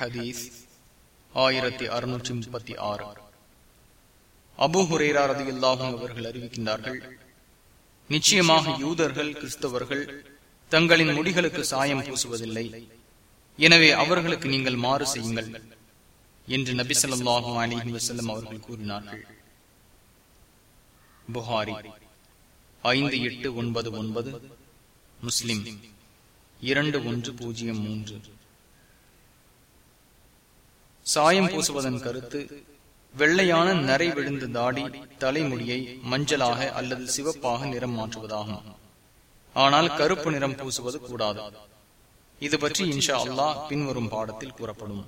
ஹதீஸ் ஆயிரத்தி அறுநூற்றி முப்பத்தி ஆறு. அபு ஹுரேரா இல்லாகும் அவர்கள் அறிவிக்கின்றார்கள் நிச்சயமாக யூதர்கள் கிறிஸ்தவர்கள் தங்களின் முடிகளுக்கு சாயம் பூசுவதில்லை. எனவே அவர்களுக்கு நீங்கள் மாறு செய்யுங்கள் என்று நபி சொல்லாஹு அலிஹி வசல்லம் அவர்கள் கூறினார்கள். புகாரி ஐந்து எட்டு ஒன்பது ஒன்பது முஸ்லிம் இரண்டு ஒன்று பூஜ்ஜியம் மூன்று. சாயம் பூசுவதன் கருத்து வெள்ளையான நரை விழுந்த தாடி தலைமுடியை மஞ்சளாக அல்லது சிவப்பாக நிறம் மாற்றுவதாகும். ஆனால் கருப்பு நிறம் பூசுவது கூடாது. இது பற்றி இன்ஷா அல்லாஹ் பின்வரும் பாடத்தில் கூறப்படும்.